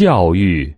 教育。